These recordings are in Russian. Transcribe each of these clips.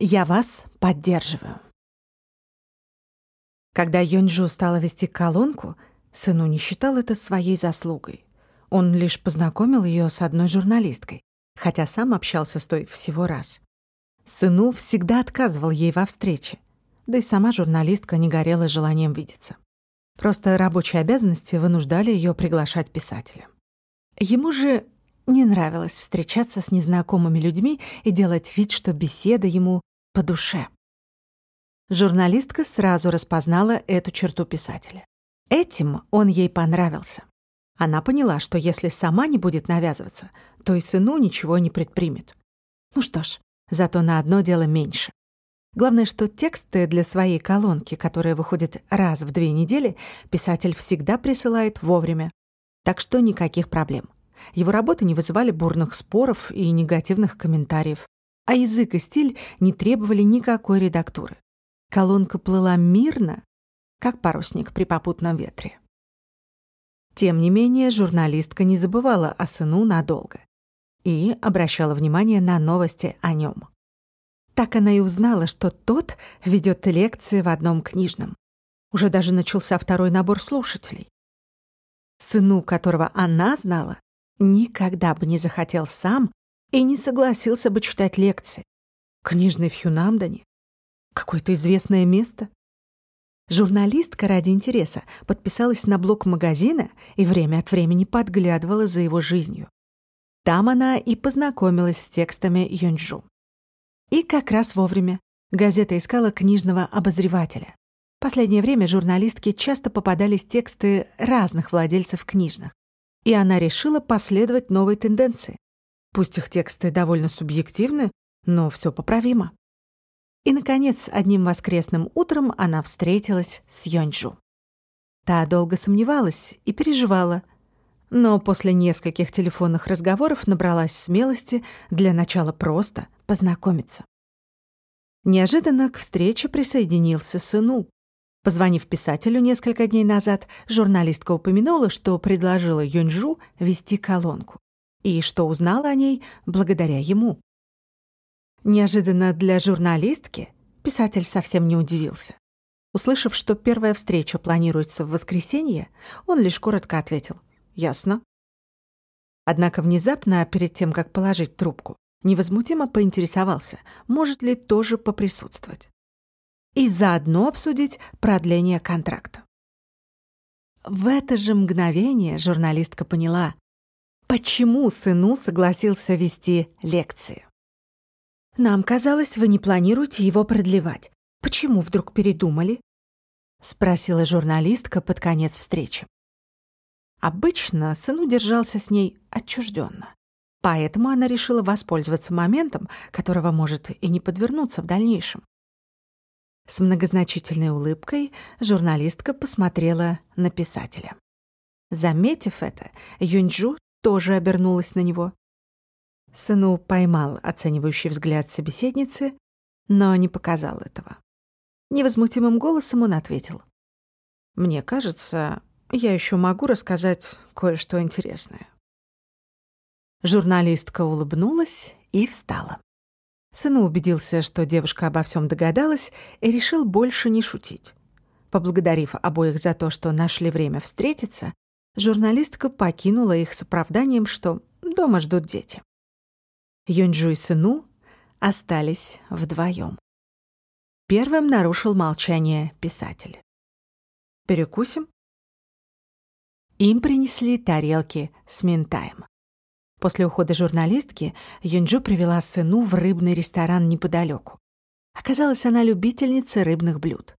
Я вас поддерживаю. Когда Йонджу стала вести колонку, сыну не считал это своей заслугой. Он лишь познакомил ее с одной журналисткой, хотя сам общался с той всего раз. Сыну всегда отказывал ей во встрече, да и сама журналистка не горела желанием видеться. Просто рабочие обязанности вынуждали ее приглашать писателя. Ему же не нравилось встречаться с незнакомыми людьми и делать вид, что беседа ему по душе. Журналистка сразу распознала эту черту писателя. Этим он ей понравился. Она поняла, что если сама не будет навязываться, то и сыну ничего не предпримет. Ну что ж, зато на одно дело меньше. Главное, что тексты для своей колонки, которая выходит раз в две недели, писатель всегда присылает вовремя. Так что никаких проблем. Его работы не вызывали бурных споров и негативных комментариев, а язык и стиль не требовали никакой редактуры. Колонка плыла мирно, как парусник при попутном ветре. Тем не менее, журналистка не забывала о сыну надолго и обращала внимание на новости о нем. Так она и узнала, что тот ведет лекции в одном книжном. Уже даже начался второй набор слушателей. Сыну, которого она знала, никогда бы не захотел сам и не согласился бы читать лекции. Книжный в Хюнамдане? Какое-то известное место? Журналистка ради интереса подписалась на блог магазина и время от времени подглядывала за его жизнью. Там она и познакомилась с текстами Юнджу. И как раз вовремя. Газета искала книжного обозревателя. Последнее время журналистке часто попадались тексты разных владельцев книжных и она решила последовать новой тенденции. Пусть их тексты довольно субъективны, но все поправимо. И, наконец, одним воскресным утром она встретилась с Йонджу. Та долго сомневалась и переживала, но после нескольких телефонных разговоров набралась смелости для начала просто познакомиться. Неожиданно к встрече присоединился сыну. Позвонив писателю несколько дней назад, журналистка упомянула, что предложила Юньжу вести колонку и что узнала о ней благодаря ему. Неожиданно для журналистки писатель совсем не удивился. Услышав, что первая встреча планируется в воскресенье, он лишь коротко ответил «Ясно». Однако внезапно, перед тем, как положить трубку, невозмутимо поинтересовался, может ли тоже поприсутствовать и заодно обсудить продление контракта. В это же мгновение журналистка поняла, почему сыну согласился вести лекции. «Нам казалось, вы не планируете его продлевать. Почему вдруг передумали?» — спросила журналистка под конец встречи. Обычно сыну держался с ней отчужденно, поэтому она решила воспользоваться моментом, которого может и не подвернуться в дальнейшем. С многозначительной улыбкой журналистка посмотрела на писателя. Заметив это, Юньджу тоже обернулась на него. Сыну поймал оценивающий взгляд собеседницы, но не показал этого. Невозмутимым голосом он ответил. «Мне кажется, я еще могу рассказать кое-что интересное». Журналистка улыбнулась и встала. Сыну убедился, что девушка обо всем догадалась, и решил больше не шутить. Поблагодарив обоих за то, что нашли время встретиться, журналистка покинула их с оправданием, что дома ждут дети. Юнджу и сыну остались вдвоем. Первым нарушил молчание писатель. «Перекусим?» Им принесли тарелки с ментаем. После ухода журналистки Юнджу привела сыну в рыбный ресторан неподалеку. Оказалось, она любительница рыбных блюд.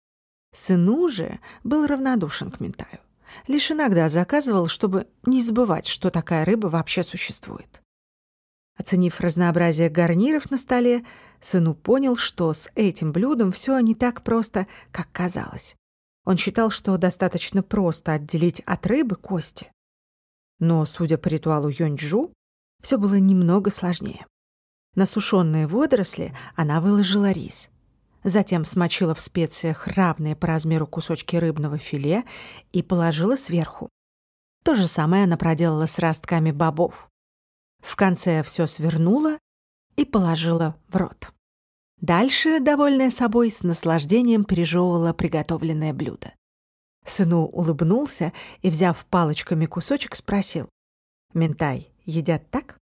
Сыну же был равнодушен к ментаю. Лишь иногда заказывал, чтобы не забывать, что такая рыба вообще существует. Оценив разнообразие гарниров на столе, сыну понял, что с этим блюдом все не так просто, как казалось. Он считал, что достаточно просто отделить от рыбы кости. Но, судя по ритуалу Йонджу, все было немного сложнее. На сушеные водоросли она выложила рис. Затем смочила в специях равные по размеру кусочки рыбного филе и положила сверху. То же самое она проделала с ростками бобов. В конце все свернула и положила в рот. Дальше, довольная собой, с наслаждением пережевывала приготовленное блюдо. Сыну улыбнулся и, взяв палочками кусочек, спросил. «Ментай едят так?»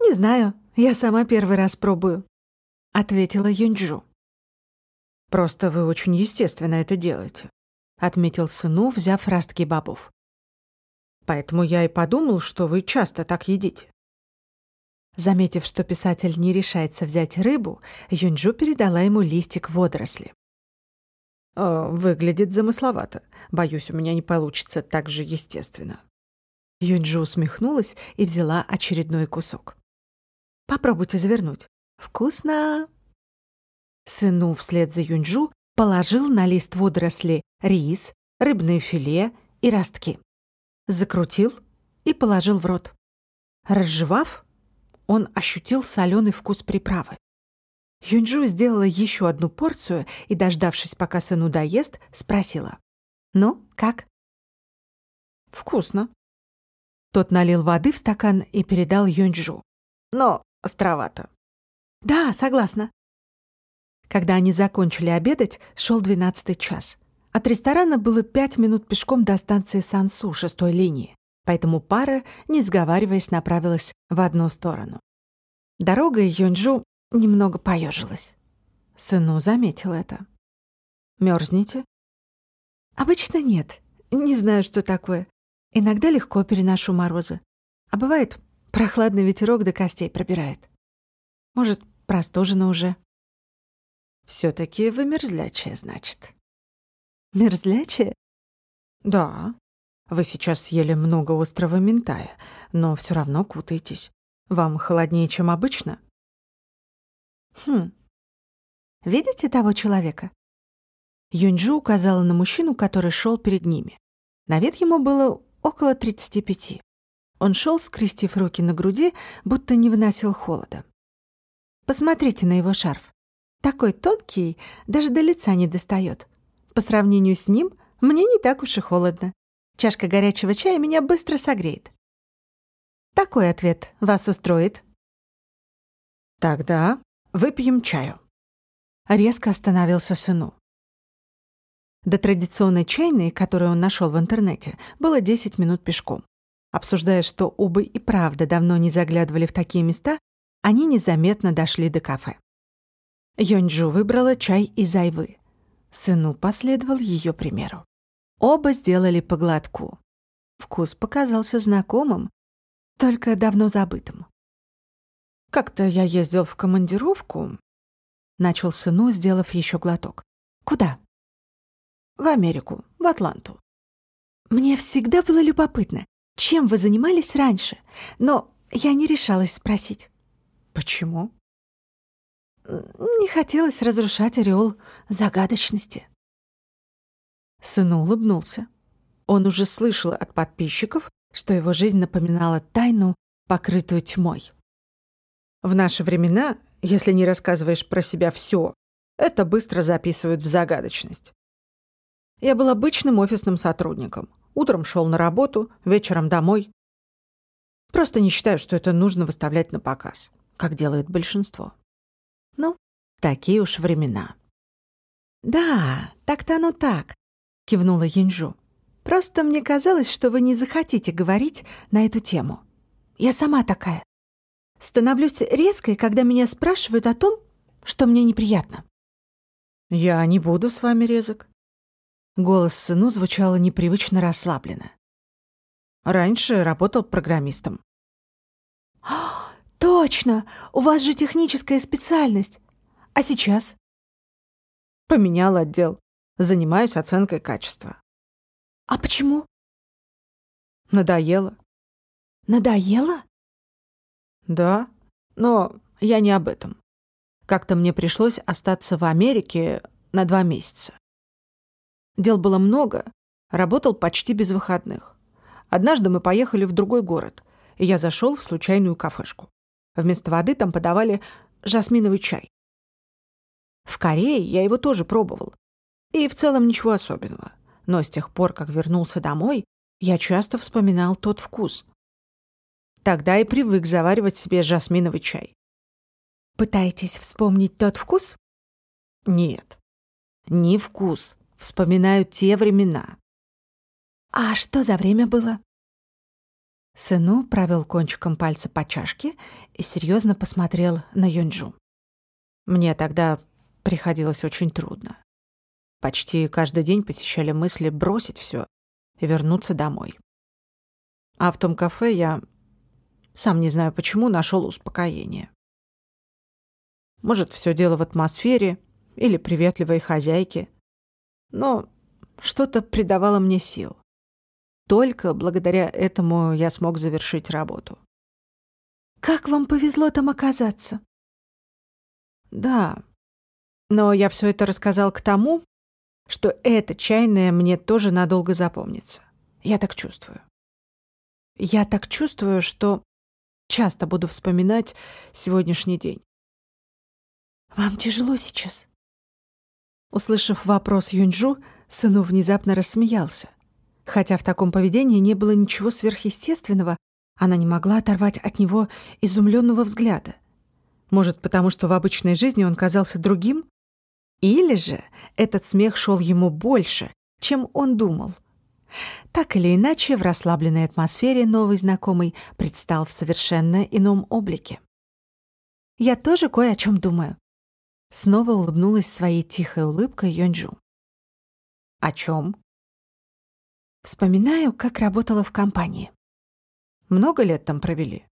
«Не знаю, я сама первый раз пробую», — ответила Юнджу. «Просто вы очень естественно это делаете», — отметил сыну, взяв ростки бобов. «Поэтому я и подумал, что вы часто так едите». Заметив, что писатель не решается взять рыбу, Юнджу передала ему листик водоросли. «Э, «Выглядит замысловато. Боюсь, у меня не получится так же естественно». Юнджу усмехнулась и взяла очередной кусок. «Попробуйте завернуть. Вкусно!» Сыну вслед за Юнджу положил на лист водоросли рис, рыбное филе и ростки. Закрутил и положил в рот. Разжевав, он ощутил соленый вкус приправы. Юнджу сделала еще одну порцию и, дождавшись, пока сыну доест, спросила. «Ну, как?» «Вкусно». Тот налил воды в стакан и передал Юнджу. «Но островато». «Да, согласна. Когда они закончили обедать, шел двенадцатый час. От ресторана было пять минут пешком до станции Сансу шестой линии, поэтому пара, не сговариваясь, направилась в одну сторону. Дорога Юнджу немного поежилась. Сыну заметил это. Мерзнете? Обычно нет. Не знаю, что такое. Иногда легко переношу морозы. А бывает, прохладный ветерок до костей пробирает. Может, простужена уже все таки вы мерзлячая, значит. Мерзлячая? Да. Вы сейчас съели много острого ментая, но все равно кутаетесь. Вам холоднее, чем обычно? Хм. Видите того человека? Юньджу указала на мужчину, который шел перед ними. На вид ему было около 35. Он шел, скрестив руки на груди, будто не выносил холода. Посмотрите на его шарф. Такой тонкий, даже до лица не достает. По сравнению с ним мне не так уж и холодно. Чашка горячего чая меня быстро согреет. Такой ответ вас устроит? Тогда выпьем чаю. Резко остановился сыну. До традиционной чайной, которую он нашел в интернете, было 10 минут пешком. Обсуждая, что оба и правда давно не заглядывали в такие места, они незаметно дошли до кафе. Йонджу выбрала чай из айвы. Сыну последовал ее примеру. Оба сделали по глотку. Вкус показался знакомым, только давно забытым. «Как-то я ездил в командировку», — начал сыну, сделав еще глоток. «Куда?» «В Америку, в Атланту». «Мне всегда было любопытно, чем вы занимались раньше, но я не решалась спросить». «Почему?» Не хотелось разрушать ореол загадочности. Сыну улыбнулся. Он уже слышал от подписчиков, что его жизнь напоминала тайну, покрытую тьмой. В наши времена, если не рассказываешь про себя все, это быстро записывают в загадочность. Я был обычным офисным сотрудником. Утром шел на работу, вечером домой. Просто не считаю, что это нужно выставлять на показ, как делает большинство. Ну, такие уж времена. «Да, так-то оно так», — кивнула Янжу. «Просто мне казалось, что вы не захотите говорить на эту тему. Я сама такая. Становлюсь резкой, когда меня спрашивают о том, что мне неприятно». «Я не буду с вами резок». Голос сыну звучало непривычно расслабленно. Раньше работал программистом. «Точно! У вас же техническая специальность. А сейчас?» «Поменял отдел. Занимаюсь оценкой качества». «А почему?» «Надоело». «Надоело?» «Да, но я не об этом. Как-то мне пришлось остаться в Америке на два месяца. Дел было много, работал почти без выходных. Однажды мы поехали в другой город, и я зашел в случайную кафешку. Вместо воды там подавали жасминовый чай. В Корее я его тоже пробовал. И в целом ничего особенного. Но с тех пор, как вернулся домой, я часто вспоминал тот вкус. Тогда и привык заваривать себе жасминовый чай. Пытаетесь вспомнить тот вкус? Нет, не вкус. Вспоминаю те времена. А что за время было? Сыну провел кончиком пальца по чашке и серьезно посмотрел на Юнджу. Мне тогда приходилось очень трудно. Почти каждый день посещали мысли бросить все и вернуться домой. А в том кафе я, сам не знаю почему, нашел успокоение. Может, все дело в атмосфере или приветливой хозяйке. Но что-то придавало мне сил. Только благодаря этому я смог завершить работу. Как вам повезло там оказаться? Да, но я все это рассказал к тому, что это чайное мне тоже надолго запомнится. Я так чувствую. Я так чувствую, что часто буду вспоминать сегодняшний день. «Вам тяжело сейчас?» Услышав вопрос Юнджу, сыну внезапно рассмеялся. Хотя в таком поведении не было ничего сверхъестественного, она не могла оторвать от него изумленного взгляда. Может, потому что в обычной жизни он казался другим? Или же этот смех шел ему больше, чем он думал? Так или иначе, в расслабленной атмосфере новый знакомый предстал в совершенно ином облике. «Я тоже кое о чем думаю», Снова улыбнулась своей тихой улыбкой Йонджу. «О чем? Вспоминаю, как работала в компании. Много лет там провели?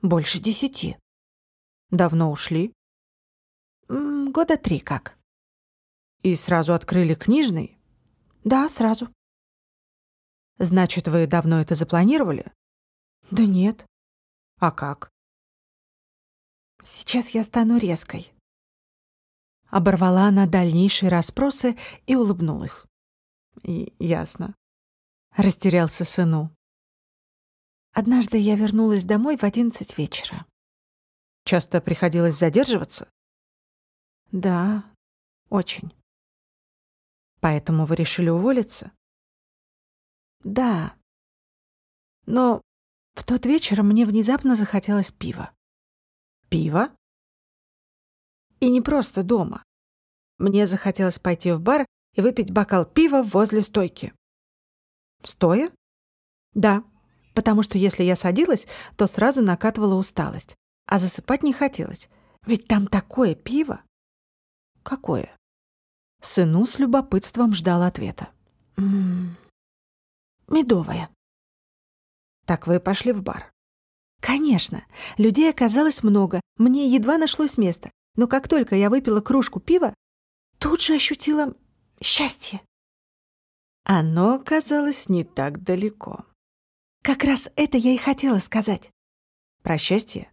Больше десяти. Давно ушли? года три как. И сразу открыли книжный? Да, сразу. Значит, вы давно это запланировали? Да нет. А как? Сейчас я стану резкой. Оборвала она дальнейшие расспросы и улыбнулась. И ясно. Растерялся сыну. Однажды я вернулась домой в одиннадцать вечера. Часто приходилось задерживаться? Да, очень. Поэтому вы решили уволиться? Да. Но в тот вечер мне внезапно захотелось пива. Пиво? И не просто дома. Мне захотелось пойти в бар и выпить бокал пива возле стойки. Стоя? Да, потому что если я садилась, то сразу накатывала усталость, а засыпать не хотелось. Ведь там такое пиво. Какое? Сыну с любопытством ждал ответа. М -м -м. Медовое. Так вы пошли в бар? Конечно. Людей оказалось много. Мне едва нашлось место. Но как только я выпила кружку пива, тут же ощутила счастье. Оно оказалось не так далеко. Как раз это я и хотела сказать. Про счастье?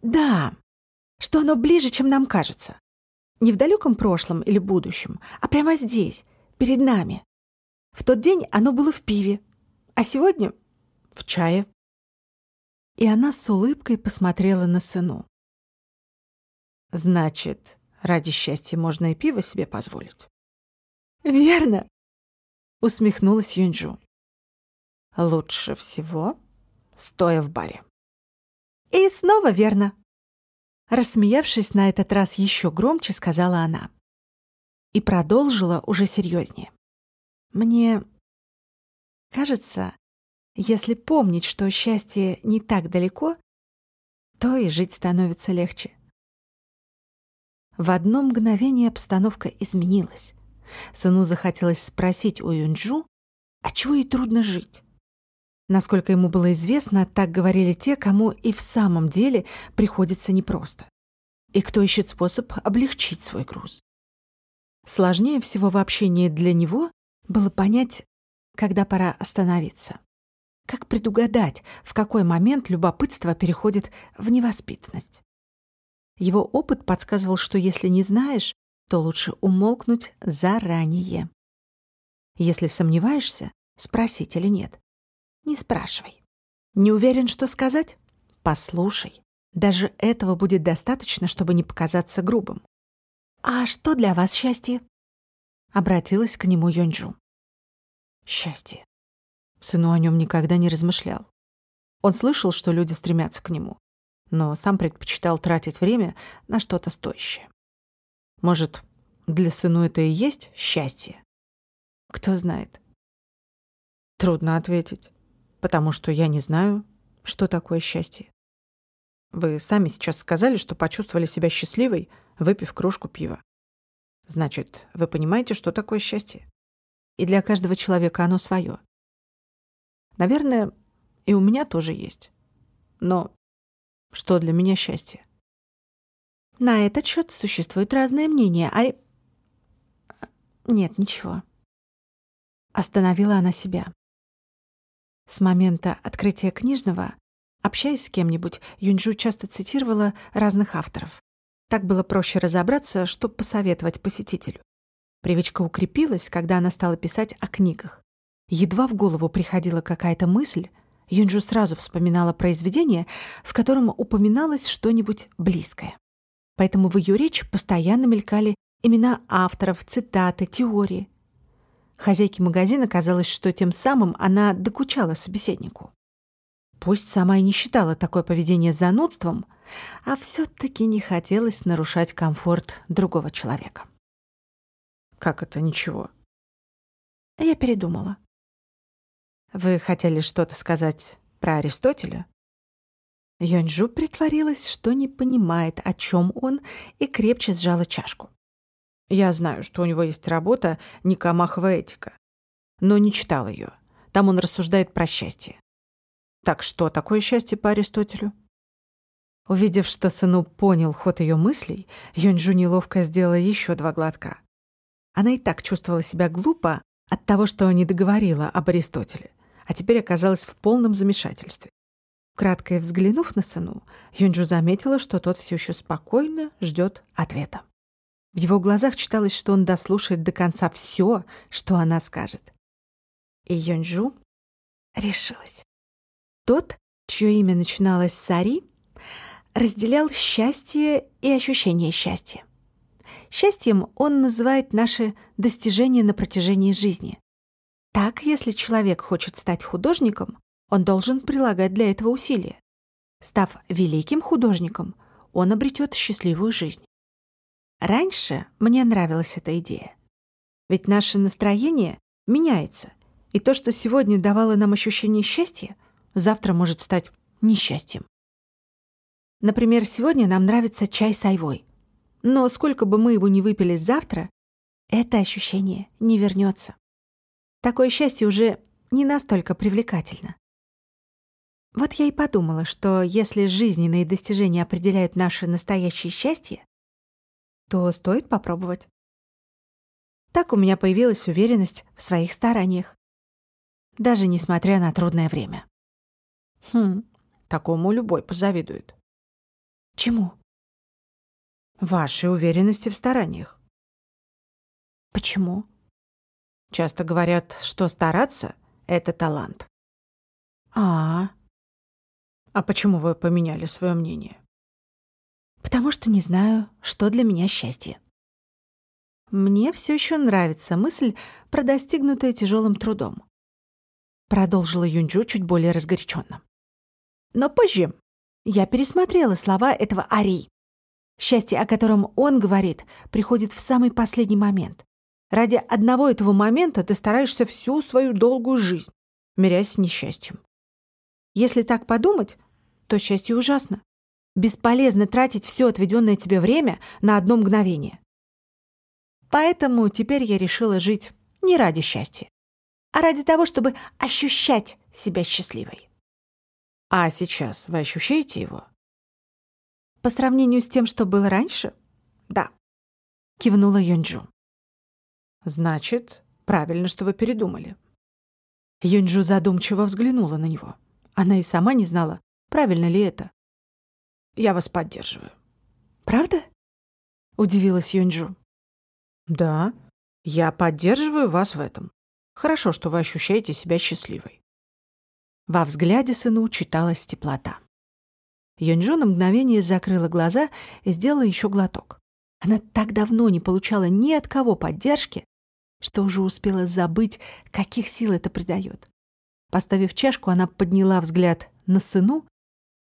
Да, что оно ближе, чем нам кажется. Не в далеком прошлом или будущем, а прямо здесь, перед нами. В тот день оно было в пиве, а сегодня — в чае. И она с улыбкой посмотрела на сыну. Значит, ради счастья можно и пиво себе позволить. Верно, усмехнулась Юнджу. Лучше всего стоя в баре. И снова верно. Рассмеявшись на этот раз еще громче, сказала она. И продолжила уже серьезнее. Мне кажется, если помнить, что счастье не так далеко, то и жить становится легче. В одно мгновение обстановка изменилась. Сыну захотелось спросить у Юнджу, а чего ей трудно жить. Насколько ему было известно, так говорили те, кому и в самом деле приходится непросто. И кто ищет способ облегчить свой груз. Сложнее всего в общении для него было понять, когда пора остановиться. Как предугадать, в какой момент любопытство переходит в невоспитанность. Его опыт подсказывал, что если не знаешь, то лучше умолкнуть заранее. Если сомневаешься, спросить или нет. Не спрашивай. Не уверен, что сказать? Послушай. Даже этого будет достаточно, чтобы не показаться грубым. «А что для вас счастье?» Обратилась к нему Йонджу. «Счастье». Сыну о нем никогда не размышлял. Он слышал, что люди стремятся к нему. Но сам предпочитал тратить время на что-то стоящее. Может, для сыну это и есть счастье? Кто знает. Трудно ответить, потому что я не знаю, что такое счастье. Вы сами сейчас сказали, что почувствовали себя счастливой, выпив кружку пива. Значит, вы понимаете, что такое счастье? И для каждого человека оно свое. Наверное, и у меня тоже есть. Но что для меня счастье? На этот счет существуют разные мнения, а... Нет, ничего. Остановила она себя. С момента открытия книжного, общаясь с кем-нибудь, Юнджу часто цитировала разных авторов. Так было проще разобраться, что посоветовать посетителю. Привычка укрепилась, когда она стала писать о книгах. Едва в голову приходила какая-то мысль, Юнджу сразу вспоминала произведение, в котором упоминалось что-нибудь близкое. Поэтому в ее речь постоянно мелькали имена авторов, цитаты, теории. Хозяйке магазина казалось, что тем самым она докучала собеседнику. Пусть сама и не считала такое поведение занудством, а все-таки не хотелось нарушать комфорт другого человека. «Как это ничего?» Я передумала. Вы хотели что-то сказать про Аристотеля? Йонджу притворилась, что не понимает, о чем он, и крепче сжала чашку. Я знаю, что у него есть работа «Никомахова этика», но не читал ее. Там он рассуждает про счастье. Так что такое счастье по Аристотелю? Увидев, что сыну понял ход ее мыслей, Юнджу неловко сделала еще два глотка. Она и так чувствовала себя глупо от того, что не договорила об Аристотеле а теперь оказалась в полном замешательстве. Кратко взглянув на сыну, Юнджу заметила, что тот все еще спокойно ждет ответа. В его глазах читалось, что он дослушает до конца все, что она скажет. И Юнджу решилась. Тот, чье имя начиналось с Ари, разделял счастье и ощущение счастья. Счастьем он называет наши достижения на протяжении жизни. Так, если человек хочет стать художником, он должен прилагать для этого усилия. Став великим художником, он обретет счастливую жизнь. Раньше мне нравилась эта идея. Ведь наше настроение меняется, и то, что сегодня давало нам ощущение счастья, завтра может стать несчастьем. Например, сегодня нам нравится чай с айвой. Но сколько бы мы его ни выпили завтра, это ощущение не вернется такое счастье уже не настолько привлекательно. Вот я и подумала, что если жизненные достижения определяют наше настоящее счастье, то стоит попробовать. Так у меня появилась уверенность в своих стараниях, даже несмотря на трудное время. Хм, такому любой позавидует. Чему? Вашей уверенности в стараниях. Почему? Часто говорят, что стараться — это талант. А, а почему вы поменяли свое мнение? Потому что не знаю, что для меня счастье. Мне все еще нравится мысль про достигнутое тяжелым трудом. Продолжила Юнджу чуть более разгоряченно. Но позже я пересмотрела слова этого Ари. Счастье, о котором он говорит, приходит в самый последний момент. Ради одного этого момента ты стараешься всю свою долгую жизнь, мирясь с несчастьем. Если так подумать, то счастье ужасно. Бесполезно тратить все отведенное тебе время на одно мгновение. Поэтому теперь я решила жить не ради счастья, а ради того, чтобы ощущать себя счастливой. А сейчас вы ощущаете его? По сравнению с тем, что было раньше? Да. Кивнула Юнджу. Значит, правильно, что вы передумали. Юнджу задумчиво взглянула на него. Она и сама не знала, правильно ли это. Я вас поддерживаю. Правда? Удивилась Юнджу. Да, я поддерживаю вас в этом. Хорошо, что вы ощущаете себя счастливой. Во взгляде сыну читалась теплота. Юнджу на мгновение закрыла глаза и сделала еще глоток. Она так давно не получала ни от кого поддержки, что уже успела забыть, каких сил это придает. Поставив чашку, она подняла взгляд на сыну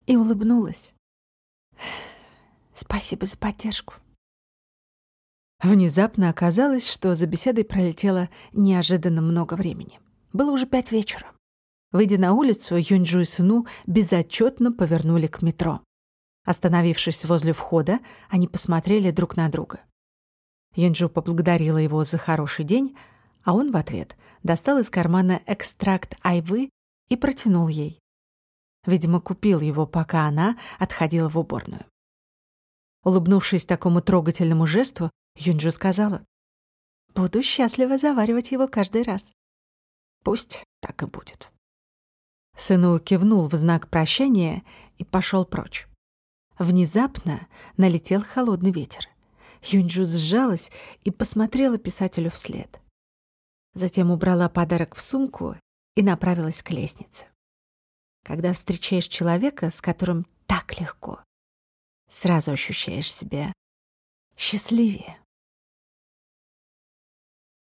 и улыбнулась. Спасибо за поддержку. Внезапно оказалось, что за беседой пролетело неожиданно много времени. Было уже пять вечера. Выйдя на улицу, Юньджу и Сыну безотчетно повернули к метро. Остановившись возле входа, они посмотрели друг на друга. Юньджу поблагодарила его за хороший день, а он в ответ достал из кармана экстракт айвы и протянул ей. Видимо, купил его, пока она отходила в уборную. Улыбнувшись такому трогательному жесту, Юнджу сказала, «Буду счастлива заваривать его каждый раз. Пусть так и будет». Сыну кивнул в знак прощания и пошел прочь. Внезапно налетел холодный ветер. Юнджу сжалась и посмотрела писателю вслед. Затем убрала подарок в сумку и направилась к лестнице. Когда встречаешь человека, с которым так легко, сразу ощущаешь себя счастливее.